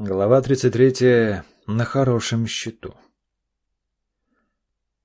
Глава 33. На хорошем счету.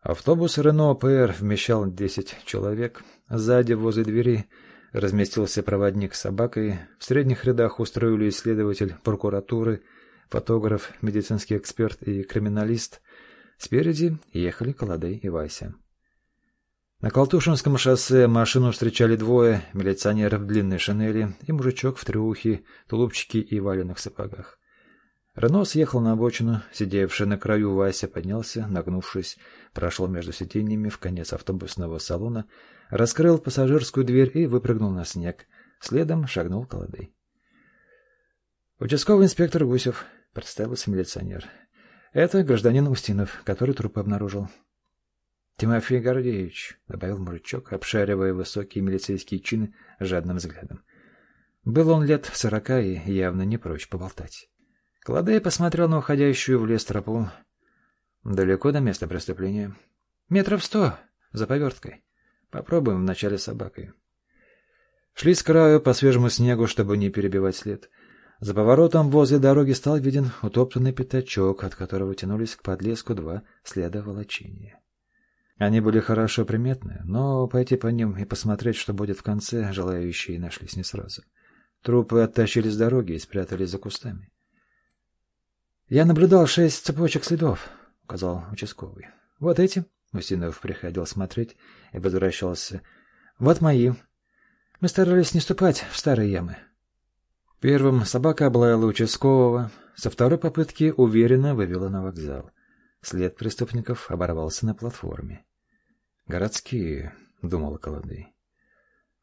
Автобус Рено ПР вмещал 10 человек. Сзади, возле двери, разместился проводник с собакой. В средних рядах устроились следователь прокуратуры, фотограф, медицинский эксперт и криминалист. Спереди ехали Колодей и Вася. На Колтушинском шоссе машину встречали двое, милиционеров в длинной шинели и мужичок в трюхе, тулупчике и валенных сапогах. Рено съехал на обочину, сидевший на краю Вася поднялся, нагнувшись, прошел между сиденьями в конец автобусного салона, раскрыл пассажирскую дверь и выпрыгнул на снег. Следом шагнул Колодей. «Участковый инспектор Гусев», — представился милиционер. «Это гражданин Устинов, который труп обнаружил». «Тимофей Гордеевич», — добавил мужичок, обшаривая высокие милицейские чины жадным взглядом. Был он лет сорока и явно не прочь поболтать. Кладей посмотрел на уходящую в лес тропу. Далеко до места преступления. Метров сто, за поверткой. Попробуем вначале с собакой. Шли с краю по свежему снегу, чтобы не перебивать след. За поворотом возле дороги стал виден утоптанный пятачок, от которого тянулись к подлеску два следа волочения. Они были хорошо приметны, но пойти по ним и посмотреть, что будет в конце, желающие нашлись не сразу. Трупы оттащили с дороги и спрятали за кустами. «Я наблюдал шесть цепочек следов», — указал участковый. «Вот эти». Устинов приходил смотреть и возвращался. «Вот мои. Мы старались не ступать в старые ямы». Первым собака облаяла участкового, со второй попытки уверенно вывела на вокзал. След преступников оборвался на платформе. «Городские», — думал Колодый.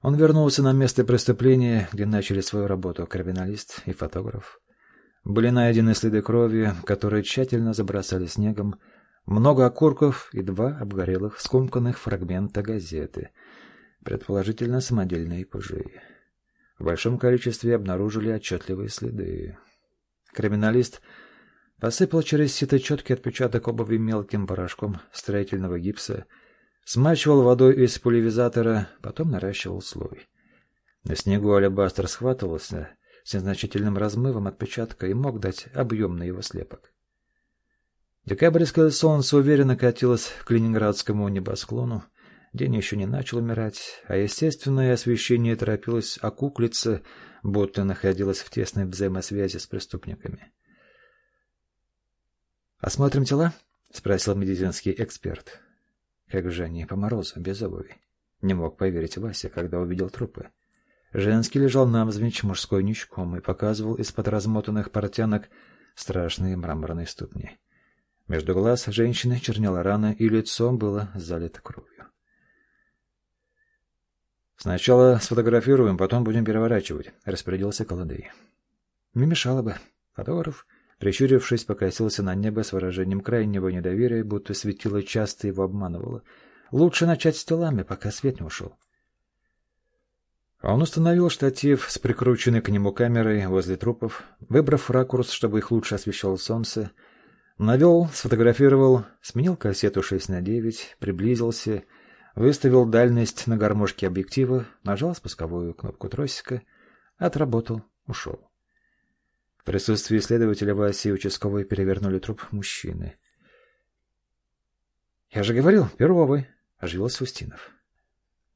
Он вернулся на место преступления, где начали свою работу криминалист и фотограф. Были найдены следы крови, которые тщательно забросали снегом, много окурков и два обгорелых скомканных фрагмента газеты, предположительно самодельные пыжи. В большом количестве обнаружили отчетливые следы. Криминалист посыпал через сито четкий отпечаток обуви мелким порошком строительного гипса, смачивал водой из пульверизатора, потом наращивал слой. На снегу алебастр схватывался — с незначительным размывом отпечатка и мог дать объемный его слепок. Декабрьское солнце уверенно катилось к ленинградскому небосклону. День еще не начал умирать, а естественное освещение торопилось окуклиться, будто находилось в тесной взаимосвязи с преступниками. «Осмотрим тела?» — спросил медицинский эксперт. Как же они по морозу, без обуви? Не мог поверить Вася, когда увидел трупы. Женский лежал навзничь мужской ничком и показывал из-под размотанных портянок страшные мраморные ступни. Между глаз женщины чернела рана, и лицо было залито кровью. «Сначала сфотографируем, потом будем переворачивать», — распорядился Колодей. «Не мешало бы». Фотограф, прищурившись, покосился на небо с выражением крайнего недоверия, будто светило часто его обманывало. «Лучше начать с телами, пока свет не ушел». Он установил штатив с прикрученной к нему камерой возле трупов, выбрав ракурс, чтобы их лучше освещало солнце, навел, сфотографировал, сменил кассету 6 на 9, приблизился, выставил дальность на гармошке объектива, нажал спусковую кнопку тросика, отработал, ушел. В присутствии следователя Васи и участковой перевернули труп мужчины. — Я же говорил, Перовой, — оживился Устинов.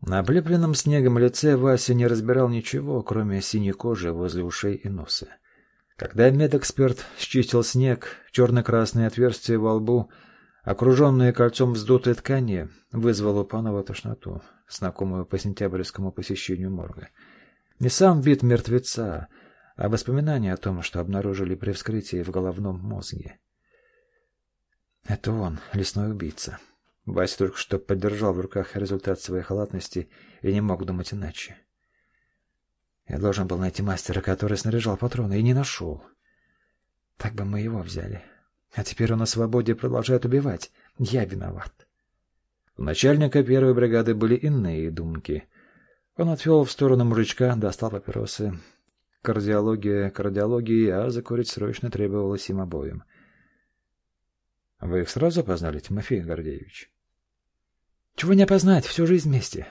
На облепленном снегом лице Вася не разбирал ничего, кроме синей кожи возле ушей и носа. Когда медэксперт счистил снег, черно-красные отверстия во лбу, окруженные кольцом вздутой ткани, вызвало у Панова тошноту, знакомую по сентябрьскому посещению морга. Не сам вид мертвеца, а воспоминания о том, что обнаружили при вскрытии в головном мозге. Это он, лесной убийца. Вася только что поддержал в руках результат своей халатности и не мог думать иначе. Я должен был найти мастера, который снаряжал патроны, и не нашел. Так бы мы его взяли. А теперь он на свободе продолжает убивать. Я виноват. У начальника первой бригады были иные думки. Он отвел в сторону мужичка, достал папиросы. Кардиология кардиологии, а закурить срочно требовалось им обоим. — Вы их сразу познали, Тимофей Гордеевич? Чего не опознать, всю жизнь вместе.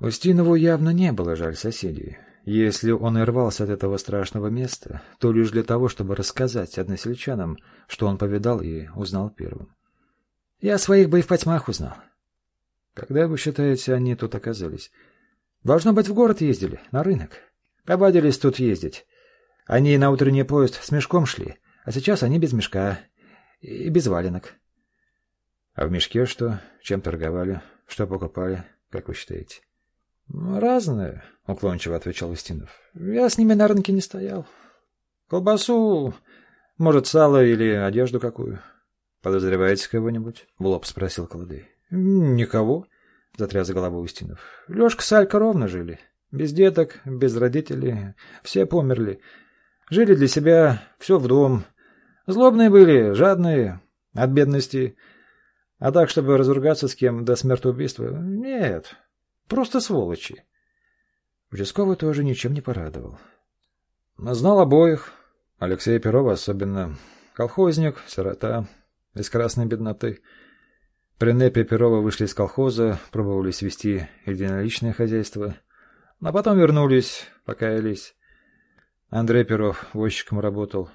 Устинову явно не было жаль соседей. Если он и рвался от этого страшного места, то лишь для того, чтобы рассказать односельчанам, что он повидал и узнал первым. Я своих бы и в потьмах узнал. Когда, вы считаете, они тут оказались? Должно быть, в город ездили, на рынок. Повадились тут ездить. Они на утренний поезд с мешком шли, а сейчас они без мешка и без валенок. А в мешке что? Чем торговали? Что покупали? Как вы считаете? Разное, уклончиво отвечал Устинов. Я с ними на рынке не стоял. Колбасу, может, сало или одежду какую. Подозреваете кого-нибудь? В лоб спросил Колодей. Никого, затряс головой Устинов. Лешка с Алькой ровно жили. Без деток, без родителей. Все померли. Жили для себя, все в дом. Злобные были, жадные, от бедности. А так, чтобы разругаться с кем до смертоубийства, нет, просто сволочи. Участковый тоже ничем не порадовал. Знал обоих. Алексея Перова особенно. Колхозник, сирота, из красной бедноты. При Непе Перова вышли из колхоза, пробовали свести единоличное хозяйство. А потом вернулись, покаялись. Андрей Перов возчиком работал.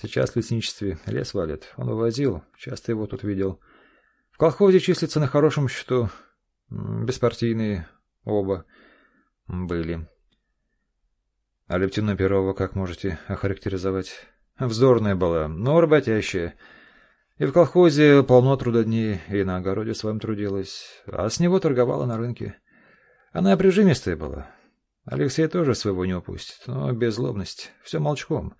Сейчас в лесничестве лес валит. Он вывозил, часто его тут видел. В колхозе числится на хорошем счету. Беспартийные оба были. А Лептина Перова как можете охарактеризовать? Вздорная была, но работящая. И в колхозе полно трудодней, и на огороде своем трудилась, а с него торговала на рынке. Она прижимистая была, Алексей тоже своего не упустит, но без злобности, все молчком.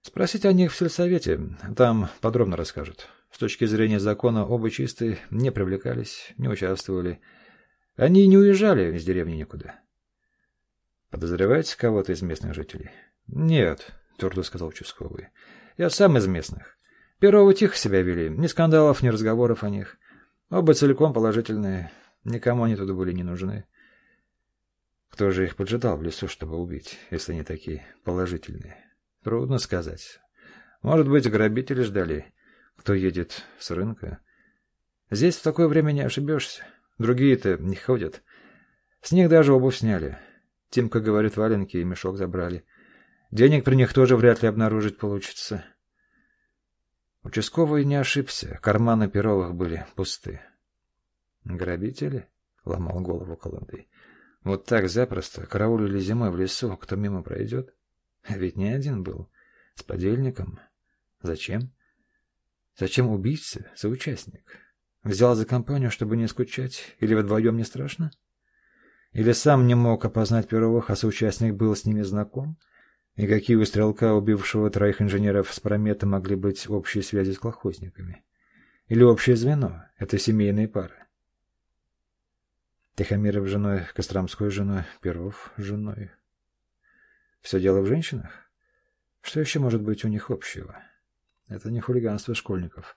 Спросите о них в сельсовете, там подробно расскажут. С точки зрения закона оба чистые, не привлекались, не участвовали. Они не уезжали из деревни никуда. Подозреваете кого-то из местных жителей? Нет, твердо сказал участковый. Я сам из местных. Первого тихо себя вели, ни скандалов, ни разговоров о них. Оба целиком положительные, никому они туда были не нужны. Кто же их поджидал в лесу, чтобы убить, если они такие положительные? Трудно сказать. Может быть, грабители ждали, кто едет с рынка. Здесь в такое время не ошибешься. Другие-то не ходят. С них даже обувь сняли. Тимка говорит, валенки и мешок забрали. Денег при них тоже вряд ли обнаружить получится. Участковый не ошибся. Карманы Перовых были пусты. «Грабители?» — ломал голову Колондей. Вот так запросто караулили зимой в лесу, кто мимо пройдет. Ведь не один был. С подельником. Зачем? Зачем убийца, соучастник? Взял за компанию, чтобы не скучать? Или вдвоем не страшно? Или сам не мог опознать Перовых, а соучастник был с ними знаком? И какие у стрелка, убившего троих инженеров с Промета, могли быть общие связи с колхозниками? Или общее звено? Это семейные пары. Тихомиров женой, Костромской женой, Перов женой. Все дело в женщинах? Что еще может быть у них общего? Это не хулиганство школьников.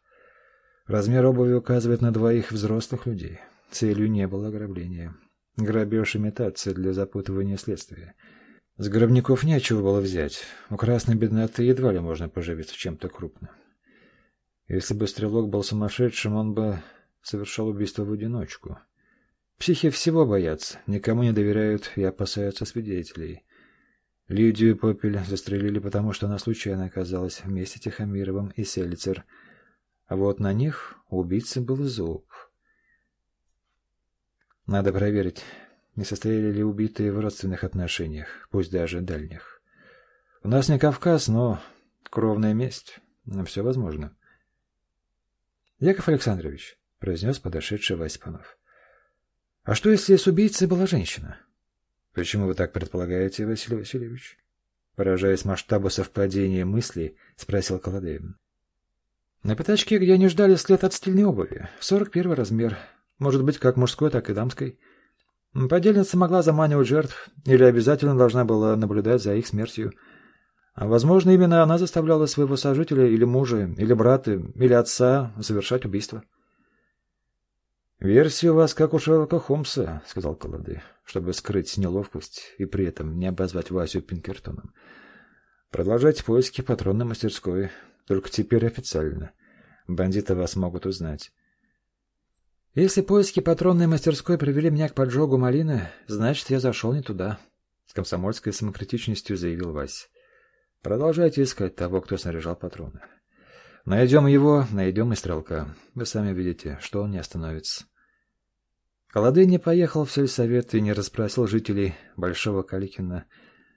Размер обуви указывает на двоих взрослых людей. Целью не было ограбление. Грабеж имитация для запутывания следствия. С гробников нечего было взять. У красной бедноты едва ли можно поживиться чем-то крупным. Если бы стрелок был сумасшедшим, он бы совершал убийство в одиночку. Психи всего боятся, никому не доверяют и опасаются свидетелей. Лидию Попель застрелили, потому что она случайно оказалась вместе Тихомировым и Сельцер. А вот на них убийца был зуб. Надо проверить, не состояли ли убитые в родственных отношениях, пусть даже дальних. У нас не Кавказ, но кровная месть. Все возможно. — Яков Александрович, — произнес подошедший Васьканов. А что, если с убийцей была женщина? Почему вы так предполагаете, Василий Васильевич? Поражаясь масштабу совпадения мыслей, спросил Колодеев. На пятачке, где они ждали след от стильной обуви, сорок первый размер, может быть, как мужской, так и дамской. Подельница могла заманивать жертв или обязательно должна была наблюдать за их смертью. А, возможно, именно она заставляла своего сожителя или мужа, или брата, или отца совершать убийство. «Версия у вас как у Шерлока Холмса», — сказал Колоды, чтобы скрыть неловкость и при этом не обозвать Васю Пинкертоном. «Продолжайте поиски патронной мастерской, только теперь официально. Бандиты вас могут узнать». «Если поиски патронной мастерской привели меня к поджогу малины, значит, я зашел не туда», С комсомольской самокритичностью заявил Вась. Продолжайте искать того, кто снаряжал патроны. Найдем его, найдем и стрелка. Вы сами видите, что он не остановится. Колоды не поехал в сельсовет и не расспросил жителей Большого Каликина,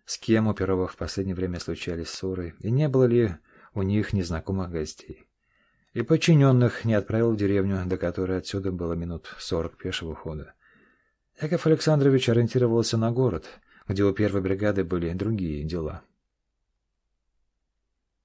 с кем у Перова в последнее время случались ссоры, и не было ли у них незнакомых гостей. И подчиненных не отправил в деревню, до которой отсюда было минут сорок пешего хода. Яков Александрович ориентировался на город, где у первой бригады были другие дела.